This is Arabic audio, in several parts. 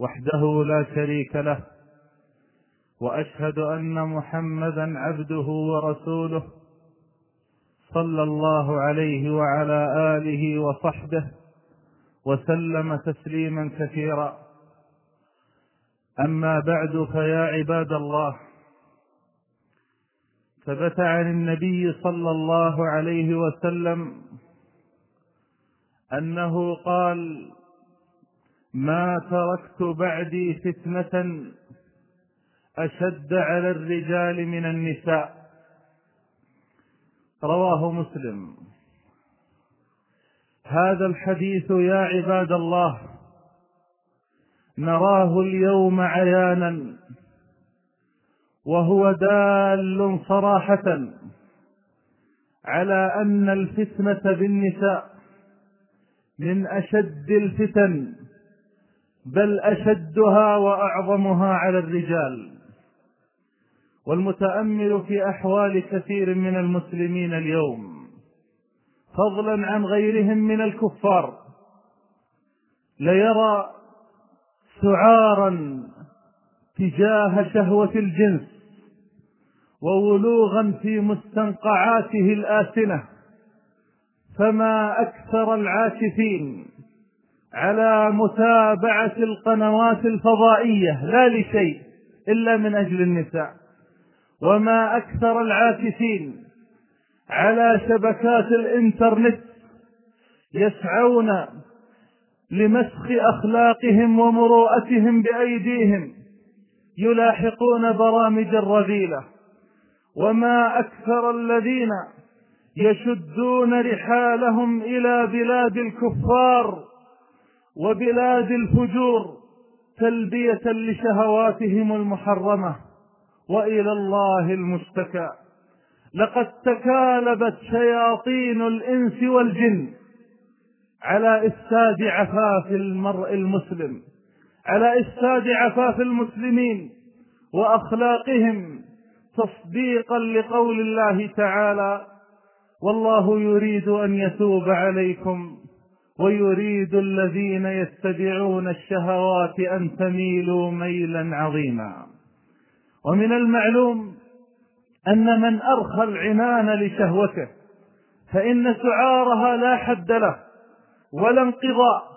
وحده لا شريك له وأشهد أن محمدا عبده ورسوله صلى الله عليه وعلى آله وصحبه وسلم تسليما كثيرا. أما بعد فيا عباد الله ثبت عن النبي صلى الله عليه وسلم أنه قال ما تركت بعدي فتنة أشد على الرجال من النساء. رواه مسلم. هذا الحديث يا عباد الله نراه اليوم عيانا وهو دال صراحة على أن الفتنة بالنساء من أشد الفتن. بل أشدها وأعظمها على الرجال. والمتأمل في أحوال كثير من المسلمين اليوم فضلا عن غيرهم من الكفار ليرى سعارا تجاه شهوة الجنس وولوغا في مستنقعاته الآسنة فما أكثر العاكفين. على متابعة القنوات الفضائية لا لشيء إلا من أجل النساء. وما أكثر العاكفين على شبكات الإنترنت يسعون لمسخ أخلاقهم ومروءتهم بأيديهم يلاحقون برامج الرذيلة. وما أكثر الذين يشدون رحالهم إلى بلاد الكفار وبلاد الفجور تلبية لشهواتهم المحرمة وإلى الله المشتكى لقد تكالبت شياطين الإنس والجن على إفساد عفاف المرء المسلم على إفساد عفاف المسلمين وأخلاقهم تصديقا لقول الله تعالى والله يريد أن يتوب عليكم ويريد الذين يتبعون الشهوات أن تميلوا ميلا عظيما. ومن المعلوم أن من أرخى العنان لشهوته فإن سعارها لا حد له ولا انقضاء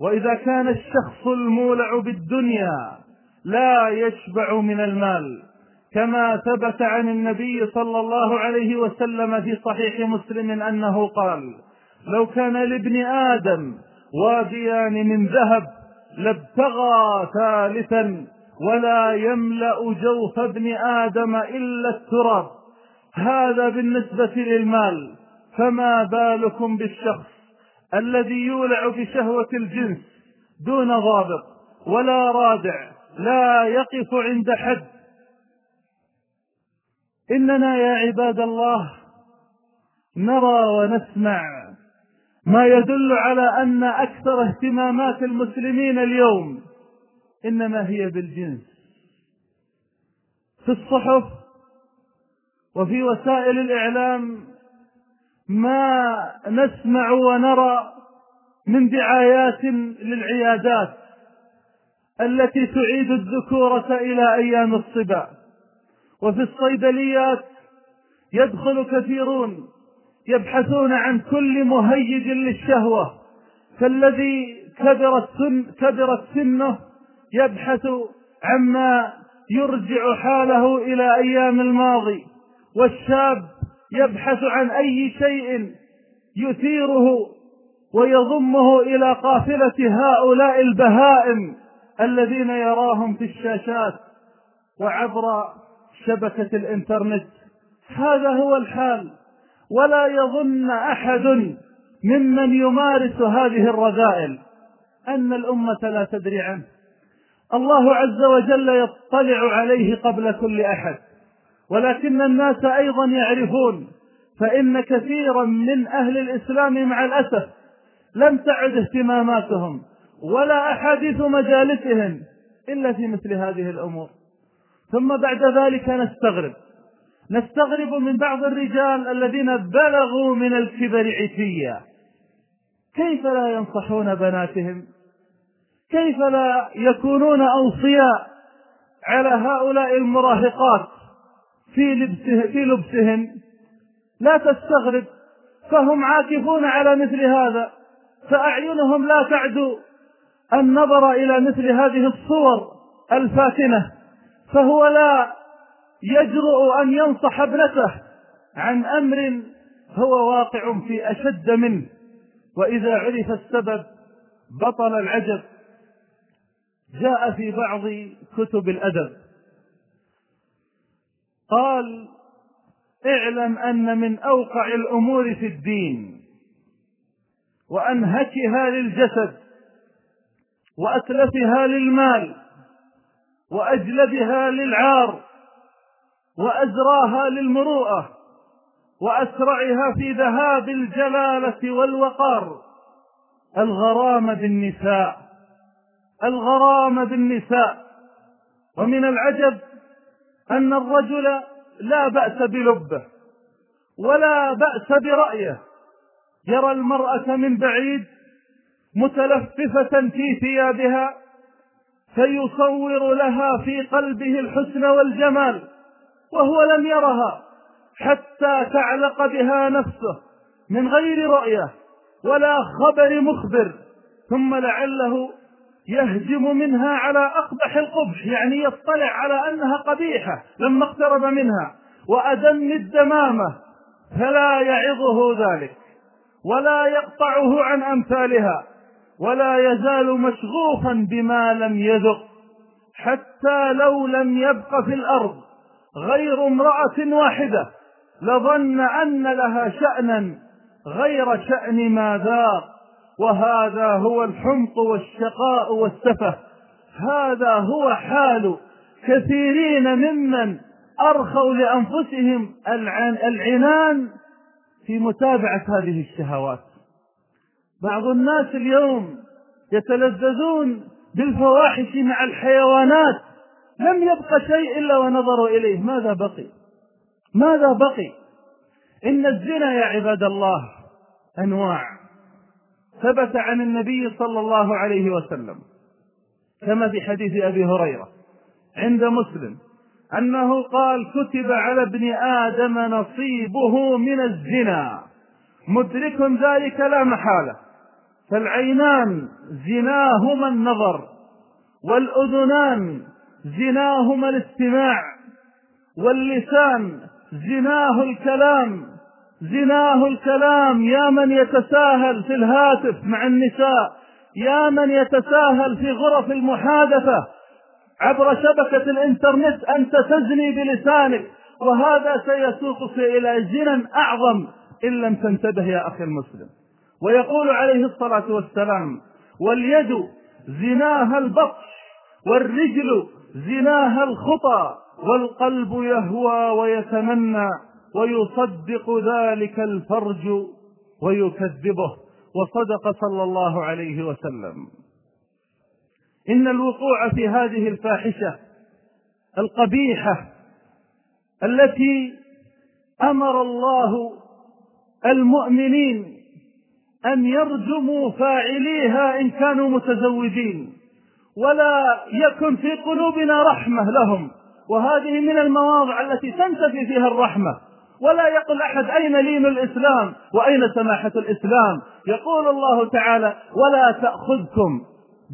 وإذا كان الشخص المولع بالدنيا لا يشبع من المال كما ثبت عن النبي صلى الله عليه وسلم في صحيح مسلم أنه قال لو كان لابن آدم واديان من ذهب لابتغى ثالثا ولا يملأ جوف ابن آدم إلا التراب. هذا بالنسبة للمال. فما بالكم بالشخص الذي يولع بشهوة الجنس دون ضابط ولا رادع لا يقف عند حد. إننا يا عباد الله نرى ونسمع ما يدل على أن أكثر اهتمامات المسلمين اليوم إنما هي بالجنس. في الصحف وفي وسائل الإعلام ما نسمع ونرى من دعايات للعيادات التي تعيد الذكوره إلى أيام الصبا. وفي الصيدليات يدخل كثيرون يبحثون عن كل مهيج للشهوة. فالذي كبرت سن كبرت سنه يبحث عما يرجع حاله إلى أيام الماضي. والشاب يبحث عن أي شيء يثيره ويضمه إلى قافلة هؤلاء البهائم الذين يراهم في الشاشات وعبر شبكة الإنترنت. هذا هو الحال. ولا يظن أحد ممن يمارس هذه الرذائل أن الأمة لا تدري عنه. الله عز وجل يطلع عليه قبل كل أحد ولكن الناس أيضا يعرفون فإن كثيرا من أهل الإسلام مع الأسف لم تعد اهتماماتهم ولا أحاديث مجالسهم إلا في مثل هذه الأمور. ثم بعد ذلك نستغرب نستغرب من بعض الرجال الذين بلغوا من الكبر عتيا. كيف لا ينصحون بناتهم؟ كيف لا يكونون أوصياء على هؤلاء المراهقات في لبسه في لبسهن لا تستغرب فهم عاكفون على مثل هذا فأعينهم لا تعدو النظر إلى مثل هذه الصور الفاتنة فهو لا يجرؤ أن ينصح ابنته عن أمر هو واقع في أشد منه. وإذا عرف السبب بطل العجب. جاء في بعض كتب الأدب. قال اعلم أن من أوقع الأمور في الدين. وأنهكها للجسد. وأتلفها للمال. وأجلبها للعار. وأزراها للمروءة وأسرعها في ذهاب الجلالة والوقار. الغرام بالنساء الغرام بالنساء. ومن العجب أن الرجل لا بأس بلبه ولا بأس برأيه. يرى المرأة من بعيد متلففة في ثيابها فيصور لها في قلبه الحسن والجمال. وهو لم يرها حتى تعلق بها نفسه من غير رؤية ولا خبر مخبر ثم لعله يهجم منها على أقبح القبح يعني يطلع على أنها قبيحة لما اقترب منها وأدم الدمامة فلا يعظه ذلك ولا يقطعه عن أمثالها ولا يزال مشغوفا بما لم يذق حتى لو لم يبق في الأرض. غير امرأة واحدة. لظن أن لها شأنا غير شأن ما ذاق وهذا هو الحمق والشقاء والسفه. هذا هو حال كثيرين ممن أرخوا لأنفسهم العنان في متابعة هذه الشهوات. بعض الناس اليوم يتلذذون بالفواحش مع الحيوانات لم يبق شيء إلا ونظروا إليه. ماذا بقي؟ ماذا بقي؟ إن الزنا يا عباد الله أنواع. ثبت عن النبي صلى الله عليه وسلم كما في حديث أبي هريرة عند مسلم أنه قال كتب على ابن آدم نصيبه من الزنا. مدرك ذلك لا محالة. فالعينان زناهما النظر والأذنان زناهما الاستماع. واللسان زناه الكلام. زناه الكلام يا من يتساهل في الهاتف مع النساء يا من يتساهل في غرف المحادثة. عبر شبكة الإنترنت أنت تزني بلسانك وهذا سيسوقك إلى زنا أعظم إن لم تنتبه يا أخي المسلم. ويقول عليه الصلاة والسلام واليد زناها البطش والرجل زناها الخطى والقلب يهوى ويتمنى ويصدق ذلك الفرج ويكذبه. وصدق صلى الله عليه وسلم. إن الوقوع في هذه الفاحشة القبيحة التي أمر الله المؤمنين أن يرجموا فاعليها إن كانوا متزوجين. ولا يكن في قلوبنا رحمة لهم. وهذه من المواضع التي تنتفي فيها الرحمة. ولا يقل أحد أين لين الإسلام وأين سماحة الإسلام. يقول الله تعالى ولا تأخذكم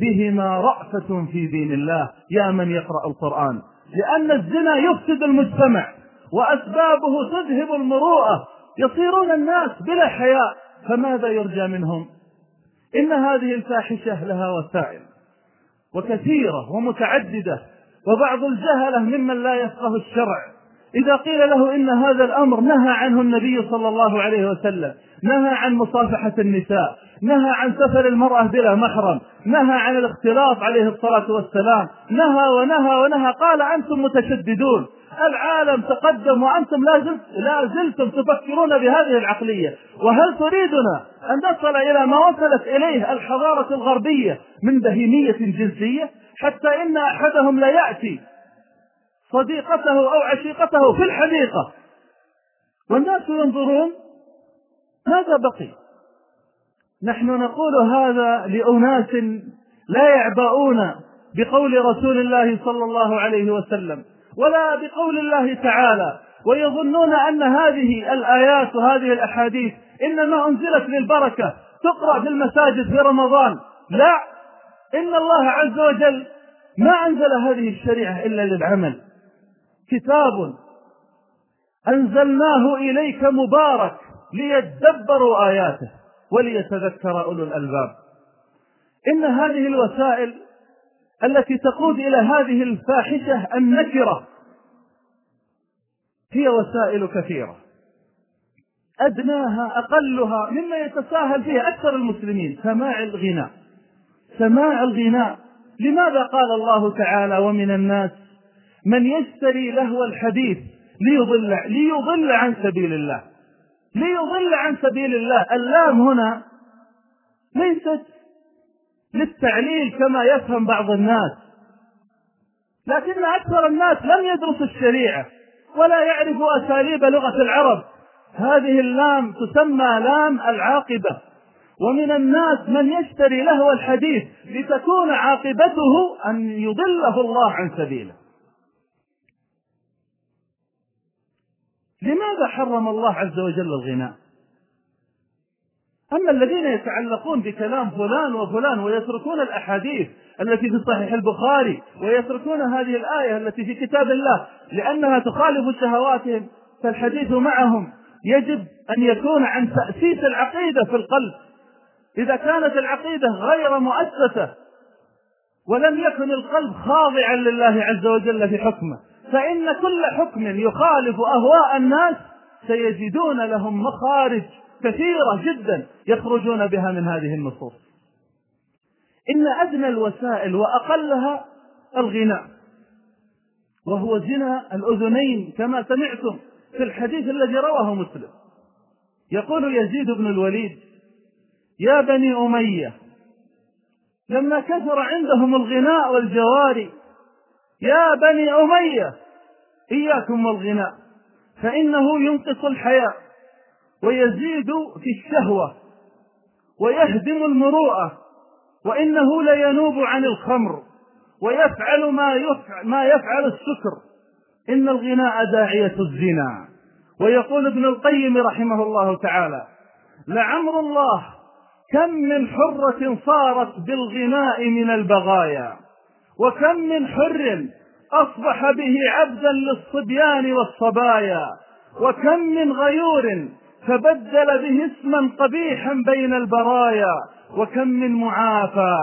بهما رأفة في دين الله. يا من يقرأ القرآن. لأن الزنا يفسد المجتمع وأسبابه تذهب المروءة. يصيرون الناس بلا حياء فماذا يرجى منهم؟ إن هذه الفاحشة لها وسائل. وكثيرة ومتعددة وبعض الجهلة ممن لا يفقه الشرع. إذا قيل له إن هذا الأمر نهى عنه النبي صلى الله عليه وسلم نهى عن مصافحة النساء نهى عن سفر المرأة بلا محرم نهى عن الاختلاط عليه الصلاة والسلام نهى ونهى ونهى قال أنتم متشددون. العالم تقدم وأنتم لا, زلت لا زلتم تفكرون بهذه العقلية. وهل تريدنا أن نصل إلى ما وصلت إليه الحضارة الغربية من بهيمية جنسية؟ حتى إن أحدهم لا يأتي صديقته أو عشيقته في الحديقة. والناس ينظرون ماذا بقي؟ نحن نقول هذا لأناس لا يعبؤون بقول رسول الله صلى الله عليه وسلم. ولا بقول الله تعالى. ويظنون أن هذه الآيات وهذه الأحاديث إنما أنزلت للبركة تقرأ في المساجد في رمضان. لا إن الله عز وجل ما أنزل هذه الشريعة إلا للعمل. كتاب أنزلناه إليك مبارك ليدبروا آياته وليتذكر أولو الألباب. إن هذه الوسائل التي تقود إلى هذه الفاحشة النكرة. هي وسائل كثيرة. أدناها أقلها مما يتساهل فيها أكثر المسلمين. سماع الغناء. سماع الغناء. لماذا قال الله تعالى ومن الناس من يشتري لهو الحديث ليضل ليضل عن سبيل الله؟ ليضل عن سبيل الله. اللام هنا ليست للتعليل كما يفهم بعض الناس. لكن أكثر الناس لم يدرسوا الشريعة ولا يعرفوا أساليب لغة العرب. هذه اللام تسمى لام العاقبة. ومن الناس من يشتري لهو الحديث لتكون عاقبته أن يضله الله عن سبيله. لماذا حرم الله عز وجل الغناء؟ أما الذين يتعلقون بكلام فلان وفلان ويتركون الأحاديث التي في صحيح البخاري ويتركون هذه الآية التي في كتاب الله لأنها تخالف شهواتهم فالحديث معهم يجب أن يكون عن تأسيس العقيدة في القلب. إذا كانت العقيدة غير مؤسسة ولم يكن القلب خاضعا لله عز وجل في حكمه فإن كل حكم يخالف أهواء الناس سيجدون لهم مخارج. كثيرة جدا يخرجون بها من هذه النصوص. إن أدنى الوسائل وأقلها الغناء وهو زنا الأذنين كما سمعتم في الحديث الذي رواه مسلم. يقول يزيد بن الوليد يا بني أمية لما كثر عندهم الغناء والجواري يا بني أمية إياكم والغناء فإنه ينقص الحياء. ويزيد في الشهوة ويهدم المروءة وإنه لينوب عن الخمر ويفعل ما يفعل, ما يفعل السكر إن الغناء داعية الزنا. ويقول ابن القيم رحمه الله تعالى لعمر الله كم من حرة صارت بالغناء من البغايا وكم من حر أصبح به عبدا للصبيان والصبايا وكم من غيور فبدل به اسما قبيحا بين البرايا وكم من معافى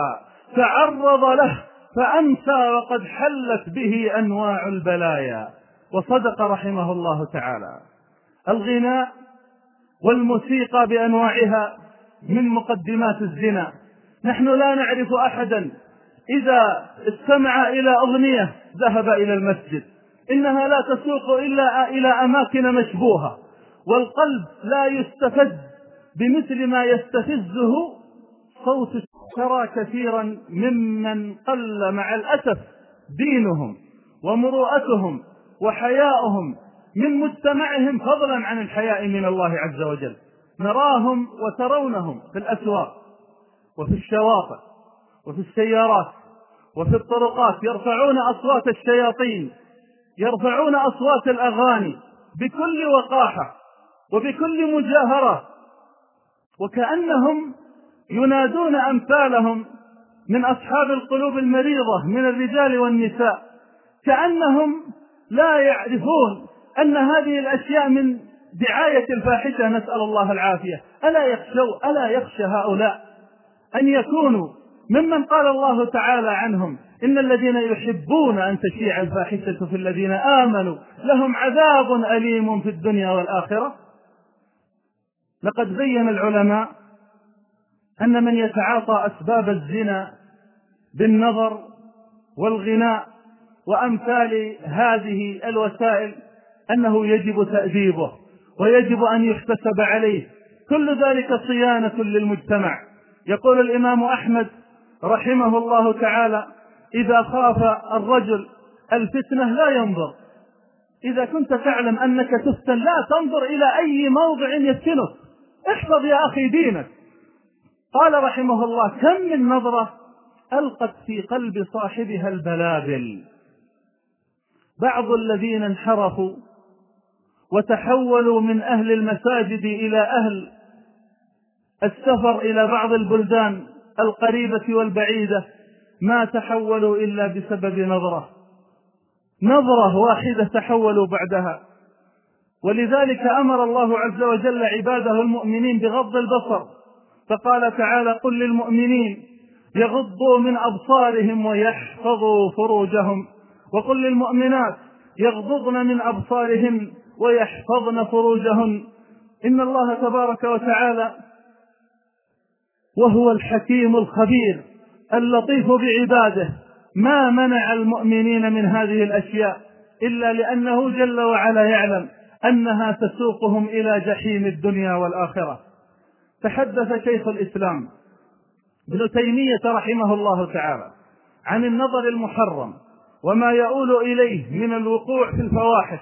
تعرض له فأمسى وقد حلت به أنواع البلايا. وصدق رحمه الله تعالى. الغناء والموسيقى بأنواعها من مقدمات الزنا. نحن لا نعرف أحدا إذا استمع إلى أغنية ذهب إلى المسجد. إنها لا تسوق إلا إلى أماكن مشبوهة. والقلب لا يستفز بمثل ما يستفزه صوت ترى كثيرا ممن قل مع الأسف دينهم ومروءتهم وحياؤهم من مجتمعهم فضلا عن الحياء من الله عز وجل. نراهم وترونهم في الأسواق وفي الشواطئ وفي السيارات وفي الطرقات. يرفعون أصوات الشياطين يرفعون أصوات الأغاني بكل وقاحة. وبكل مجاهرة. وكأنهم ينادون أمثالهم من أصحاب القلوب المريضة من الرجال والنساء. كأنهم لا يعرفون أن هذه الأشياء من دعاية الفاحشة. نسأل الله العافية. ألا يخشوا ألا يخشى هؤلاء أن يكونوا ممن قال الله تعالى عنهم إن الذين يحبون أن تشيع الفاحشة في الذين آمنوا لهم عذاب أليم في الدنيا والآخرة. لقد بين العلماء أن من يتعاطى أسباب الزنا بالنظر والغناء وأمثال هذه الوسائل أنه يجب تأديبه ويجب أن يحتسب عليه. كل ذلك صيانة للمجتمع. يقول الإمام أحمد رحمه الله تعالى إذا خاف الرجل الفتنة لا ينظر. إذا كنت تعلم أنك تفتن لا تنظر إلى أي موضع يفتنك. احفظ يا أخي دينك. قال رحمه الله كم من نظرة ألقت في قلب صاحبها البلابل. بعض الذين انحرفوا وتحولوا من أهل المساجد إلى أهل السفر إلى بعض البلدان القريبة والبعيدة ما تحولوا إلا بسبب نظرة. نظرة واحدة تحولوا بعدها. ولذلك أمر الله عز وجل عباده المؤمنين بغض البصر فقال تعالى قل للمؤمنين يغضوا من أبصارهم ويحفظوا فروجهم وقل للمؤمنات يغضضن من أبصارهن ويحفظن فروجهن إن الله تبارك وتعالى وهو الحكيم الخبير اللطيف بعباده. ما منع المؤمنين من هذه الأشياء إلا لأنه جل وعلا يعلم أنها تسوقهم إلى جحيم الدنيا والآخرة. تحدث شيخ الإسلام ابن تيمية رحمه الله تعالى عن النظر المحرم وما يؤول إليه من الوقوع في الفواحش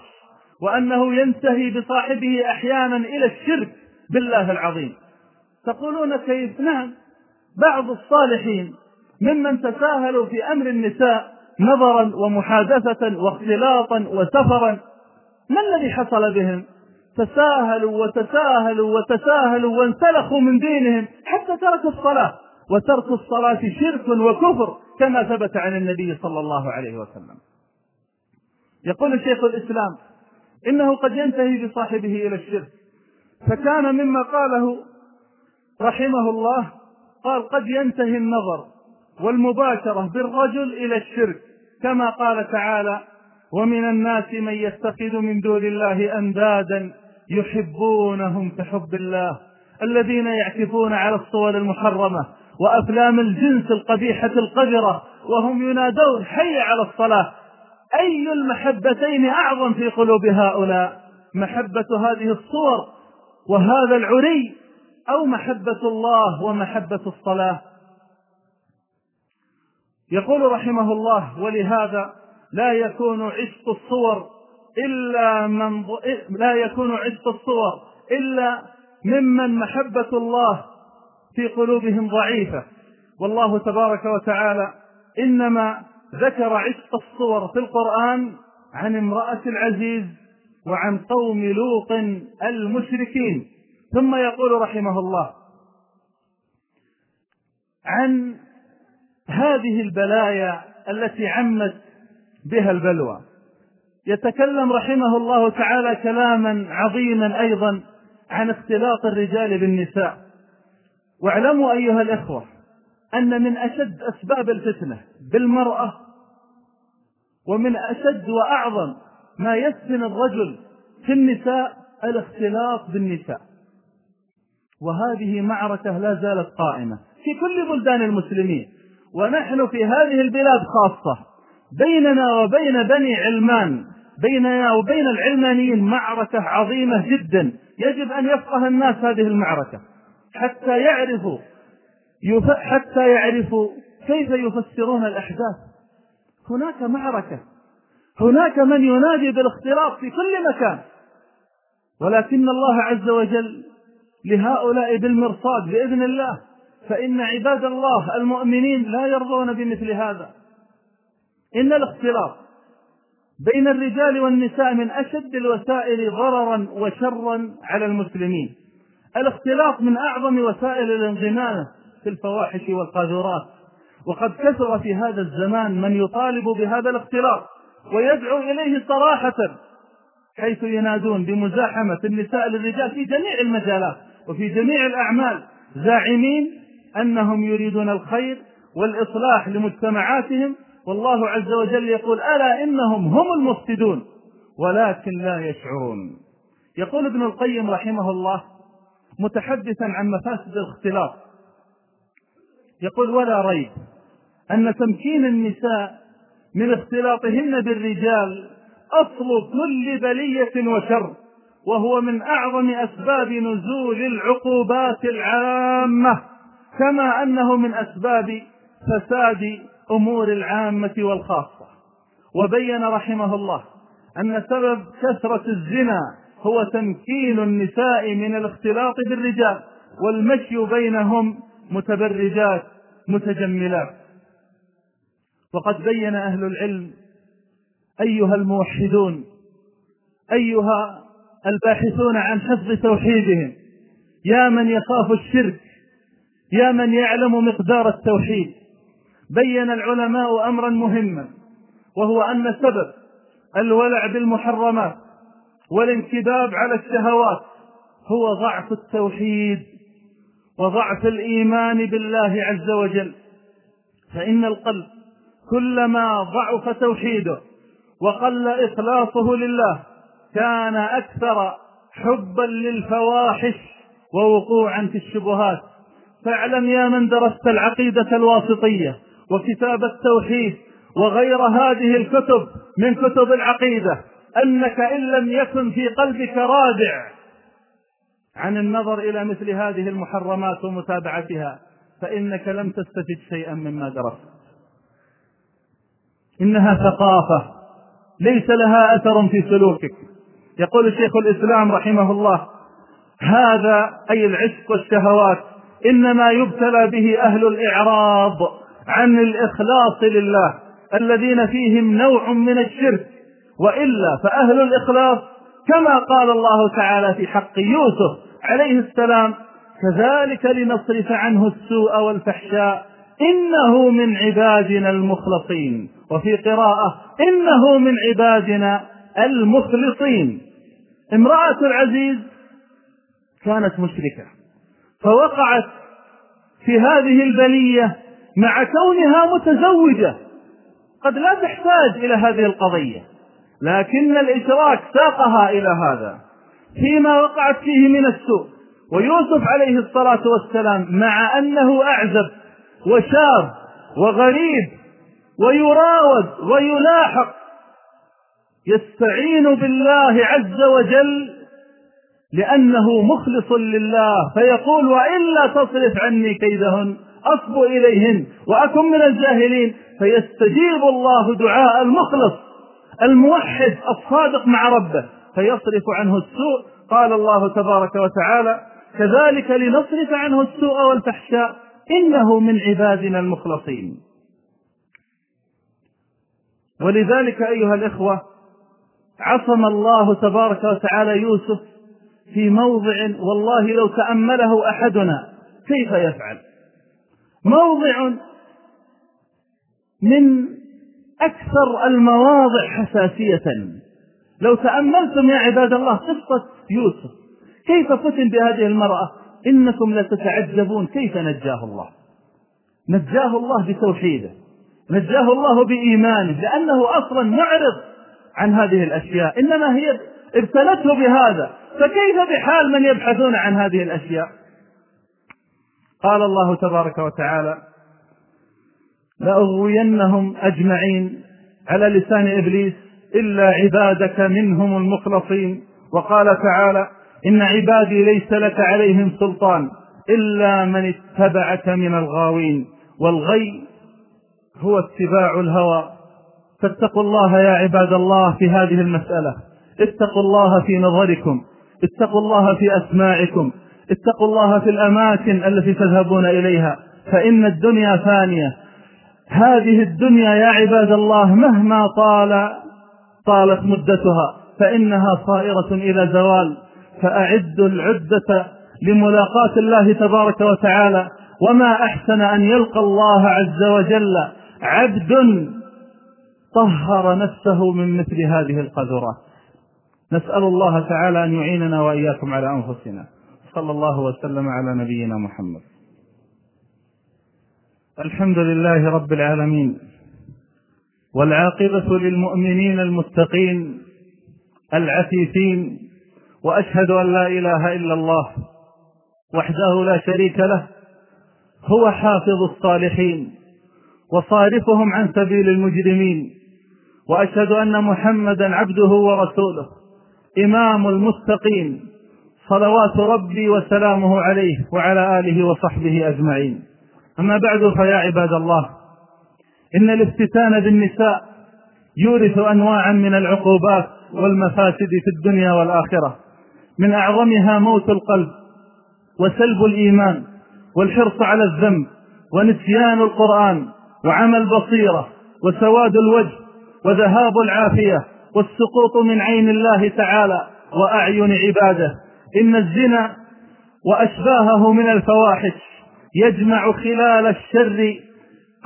وأنه ينتهي بصاحبه أحيانا إلى الشرك بالله العظيم. تقولون كيف؟ نعم. بعض الصالحين ممن تساهلوا في أمر النساء نظرا ومحادثة واختلاطا وسفرا ما الذي حصل بهم؟ تساهلوا وتساهلوا وتساهلوا وانسلخوا من دينهم حتى تركوا الصلاة. وترك الصلاة شرك وكفر كما ثبت عن النبي صلى الله عليه وسلم. يقول شيخ الإسلام إنه قد ينتهي بصاحبه إلى الشرك. فكان مما قاله رحمه الله قال قد ينتهي النظر والمباشرة بالرجل إلى الشرك كما قال تعالى ومن الناس من يتخذ من دون الله أندادا يحبونهم كحب الله الذين يعكفون على الصور المحرمة وأفلام الجنس القبيحة القذرة وهم ينادون حي على الصلاة. أي المحبتين أعظم في قلوب هؤلاء؟ محبة هذه الصور وهذا العري أو محبة الله ومحبة الصلاة؟ يقول رحمه الله ولهذا لا يكون عشق الصور إلا من لا يكون عشق الصور إلا ممن محبة الله في قلوبهم ضعيفة. والله تبارك وتعالى إنما ذكر عشق الصور في القرآن عن امرأة العزيز وعن قوم لوط المشركين. ثم يقول رحمه الله عن هذه البلايا التي عمت بها البلوى. يتكلم رحمه الله تعالى كلاما عظيما أيضا عن اختلاط الرجال بالنساء. واعلموا أيها الإخوة أن من أشد أسباب الفتنة بالمرأة ومن أشد وأعظم ما يفتن الرجل في النساء الاختلاط بالنساء. وهذه معركة لا زالت قائمة في كل بلدان المسلمين. ونحن في هذه البلاد خاصة. بيننا وبين بني علمان بيننا وبين العلمانيين معركة عظيمة جدا. يجب أن يفقه الناس هذه المعركة حتى يعرفوا حتى يعرفوا كيف يفسرون الأحداث. هناك معركة هناك من ينادي بالاختلاط في كل مكان. ولكن الله عز وجل لهؤلاء بالمرصاد بإذن الله فإن عباد الله المؤمنين لا يرضون بمثل هذا. إن الاختلاط بين الرجال والنساء من أشد الوسائل ضررا وشرا على المسلمين. الاختلاط من أعظم وسائل الانغماس في الفواحش والقاذورات. وقد كثر في هذا الزمان من يطالب بهذا الاختلاط ويدعو إليه صراحة حيث ينادون بمزاحمة النساء للرجال في جميع المجالات وفي جميع الأعمال زاعمين أنهم يريدون الخير والإصلاح لمجتمعاتهم والله عز وجل يقول ألا إنهم هم المفسدون ولكن لا يشعرون. يقول ابن القيم رحمه الله متحدثا عن مفاسد الاختلاط. يقول ولا ريب أن تمكين النساء من اختلاطهن بالرجال أصل كل بلية وشر وهو من أعظم أسباب نزول العقوبات العامة كما أنه من أسباب فساد أمور العامة والخاصة. وبين رحمه الله أن سبب كثرة الزنا هو تمكين النساء من الاختلاط بالرجال والمشي بينهم متبرجات متجملات. وقد بين أهل العلم أيها الموحدون أيها الباحثون عن حفظ توحيدهم يا من يخاف الشرك يا من يعلم مقدار التوحيد. بين العلماء أمرا مهما وهو أن سبب الولع بالمحرمات والانكباب على الشهوات هو ضعف التوحيد وضعف الإيمان بالله عز وجل. فإن القلب كلما ضعف توحيده وقل إخلاصه لله كان أكثر حبا للفواحش ووقوعا في الشبهات. فاعلم يا من درست العقيدة الواسطية وكتاب التوحيد وغير هذه الكتب من كتب العقيدة أنك إن لم يكن في قلبك رادع عن النظر إلى مثل هذه المحرمات ومتابعتها فإنك لم تستفد شيئا مما درست. إنها ثقافة ليس لها أثر في سلوكك. يقول شيخ الإسلام رحمه الله هذا أي العشق والشهوات إنما يبتلى به أهل الاعراض عن الإخلاص لله الذين فيهم نوع من الشرك. وإلا فأهل الإخلاص كما قال الله تعالى في حق يوسف عليه السلام كذلك لنصرف عنه السوء والفحشاء إنه من عبادنا المخلصين. وفي قراءة إنه من عبادنا المخلصين. امرأة العزيز كانت مشركة فوقعت في هذه البلية مع كونها متزوجة. قد لا تحتاج إلى هذه القضية. لكن الإشراك ساقها إلى هذا. فيما وقعت فيه من السوء. ويوسف عليه الصلاة والسلام مع أنه أعزب وشاب وغريب ويراود ويلاحق يستعين بالله عز وجل لأنه مخلص لله. فيقول وإلا تصرف عني كيدهن. أصب إليهن وأكن من الجاهلين. فيستجيب الله دعاء المخلص الموحد الصادق مع ربه فيصرف عنه السوء. قال الله تبارك وتعالى كذلك لنصرف عنه السوء والفحشاء إنه من عبادنا المخلصين. ولذلك أيها الإخوة عصم الله تبارك وتعالى يوسف في موضع والله لو تأمله أحدنا كيف يفعل؟ موضع من أكثر المواضع حساسية. لو تأملتم يا عباد الله قصة يوسف كيف فتن بهذه المرأة؟ إنكم لتتعجبون كيف نجاه الله؟ نجاه الله بتوحيده نجاه الله بإيمانه لأنه أصلا معرض عن هذه الأشياء إنما هي ابتلته بهذا. فكيف بحال من يبحثون عن هذه الأشياء؟ قال الله تبارك وتعالى لأغوينهم أجمعين على لسان إبليس إلا عبادك منهم المخلصين. وقال تعالى إن عبادي ليس لك عليهم سلطان إلا من اتبعك من الغاوين. والغي هو اتباع الهوى. فاتقوا الله يا عباد الله في هذه المسألة. اتقوا الله في نظركم. اتقوا الله في أسماعكم. اتقوا الله في الأماكن التي تذهبون إليها فإن الدنيا فانية. هذه الدنيا يا عباد الله مهما طال طالت مدتها فإنها صائرة إلى زوال. فأعدوا العدة لملاقاة الله تبارك وتعالى. وما أحسن أن يلقى الله عز وجل عبد طهر نفسه من مثل هذه القذرات نسأل الله تعالى أن يعيننا وإياكم على أنفسنا. صلى الله وسلم على نبينا محمد. الحمد لله رب العالمين والعاقبة للمؤمنين المتقين العفيفين وأشهد أن لا إله إلا الله وحده لا شريك له هو حافظ الصالحين وصارفهم عن سبيل المجرمين وأشهد أن محمدا عبده ورسوله إمام المتقين. صلوات ربي وسلامه عليه وعلى آله وصحبه أجمعين. أما بعد فيا عباد الله إن الافتتان بالنساء يورث أنواعا من العقوبات والمفاسد في الدنيا والآخرة. من أعظمها موت القلب وسلب الإيمان والحرص على الذنب ونسيان القرآن وعمى البصيرة وسواد الوجه وذهاب العافية والسقوط من عين الله تعالى وأعين عباده. إن الزنا وأشباهه من الفواحش يجمع خلال الشر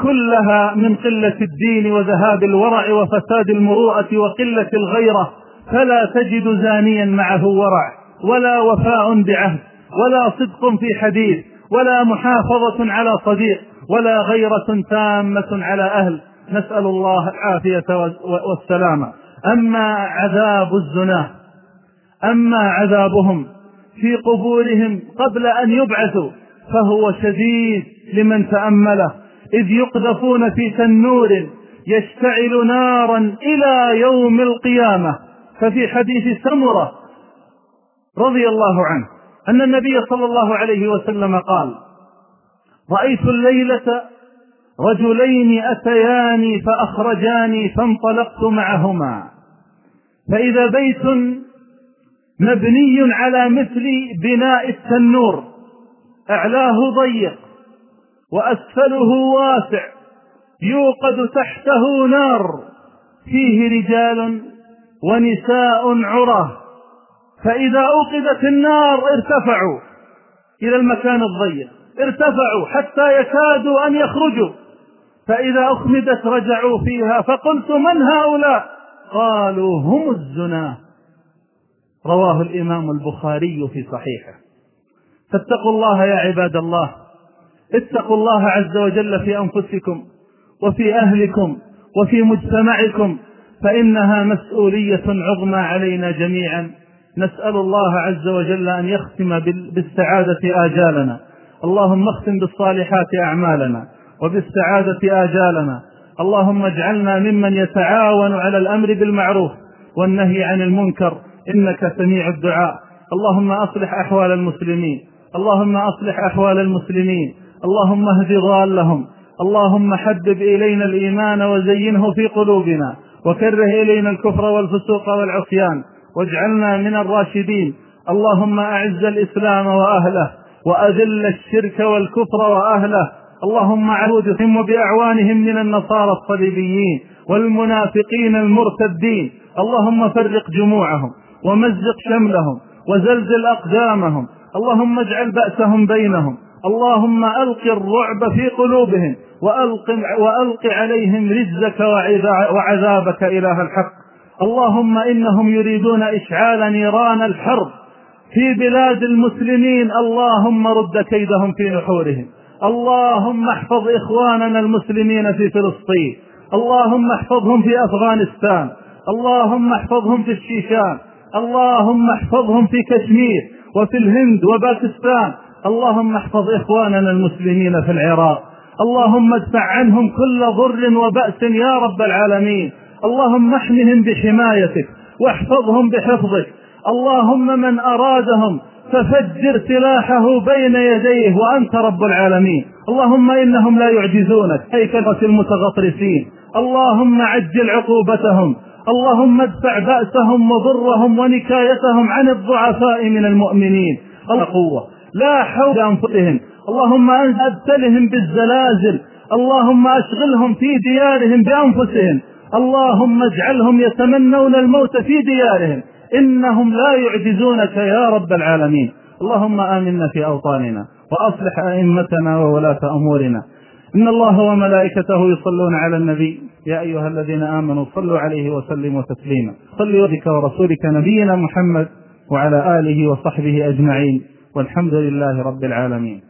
كلها من قلة الدين وذهاب الورع وفساد المروءة وقلة الغيرة فلا تجد زانيا معه ورع ولا وفاء بعهد ولا صدق في حديث ولا محافظة على صديق ولا غيرة تامة على أهل. نسأل الله العافية والسلامة. أما عذاب الزنا أما عذابهم في قبورهم قبل أن يبعثوا فهو شديد لمن تأمله إذ يقذفون في تنور يشتعل نارا إلى يوم القيامة. ففي حديث سمرة رضي الله عنه أن النبي صلى الله عليه وسلم قال رأيت الليلة رجلين أتياني فأخرجاني فانطلقت معهما فإذا بيت مبني على مثل بناء التنور. أعلاه ضيق وأسفله واسع يوقد تحته نار فيه رجال ونساء عراه فإذا أوقدت النار ارتفعوا إلى المكان الضيق ارتفعوا حتى يكادوا أن يخرجوا. فإذا أخمدت رجعوا فيها فقلت من هؤلاء؟ قالوا هم الزنا. رواه الإمام البخاري في صحيحه. فاتقوا الله يا عباد الله. اتقوا الله عز وجل في أنفسكم وفي أهلكم وفي مجتمعكم فإنها مسؤولية عظمى علينا جميعا. نسأل الله عز وجل أن يختم بالسعادة آجالنا. اللهم اختم بالصالحات أعمالنا وبالسعادة آجالنا. اللهم اجعلنا ممن يتعاون على الأمر بالمعروف والنهي عن المنكر. إنك سميع الدعاء. اللهم أصلح أحوال المسلمين. اللهم أصلح أحوال المسلمين. اللهم اهد ضالهم. اللهم حبب إلينا الإيمان وزينه في قلوبنا. وكره إلينا الكفر والفسوق والعصيان. واجعلنا من الراشدين. اللهم أعز الإسلام وأهله. وأذل الشرك والكفر وأهله. اللهم عودهم وبأعوانهم من النصارى الصليبيين والمنافقين المرتدين. اللهم فرق جموعهم. ومزق شملهم وزلزل أقدامهم. اللهم اجعل بأسهم بينهم. اللهم ألق الرعب في قلوبهم وألق, وألق عليهم رجزك وعذابك إله الحق. اللهم إنهم يريدون إشعال نيران الحرب في بلاد المسلمين. اللهم رد كيدهم في نحورهم. اللهم احفظ إخواننا المسلمين في فلسطين. اللهم احفظهم في أفغانستان. اللهم احفظهم في الشيشان. اللهم احفظهم في كشمير وفي الهند وباكستان. اللهم احفظ إخواننا المسلمين في العراق. اللهم ادفع عنهم كل ضر وبأس يا رب العالمين. اللهم احمهم بحمايتك واحفظهم بحفظك. اللهم من أرادهم ففجر سلاحه بين يديه وأنت رب العالمين. اللهم إنهم لا يعجزونك هيكلة المتغطرسين. اللهم عجل عقوبتهم. اللهم ادفع بأسهم وضرهم ونكايتهم عن الضعفاء من المؤمنين. القوة. لا حول بأنفسهم اللهم أبتلهم بالزلازل. اللهم أشغلهم في ديارهم بأنفسهم. اللهم اجعلهم يتمنون الموت في ديارهم. إنهم لا يعجزونك يا رب العالمين. اللهم آمنا في أوطاننا وأصلح أئمتنا وولاة أمورنا. إن الله وملائكته يصلون على النبي. يا أيها الذين آمنوا صلوا عليه وسلموا تسليما. صل وجهك ورسولك نبينا محمد وعلى آله وصحبه أجمعين. والحمد لله رب العالمين.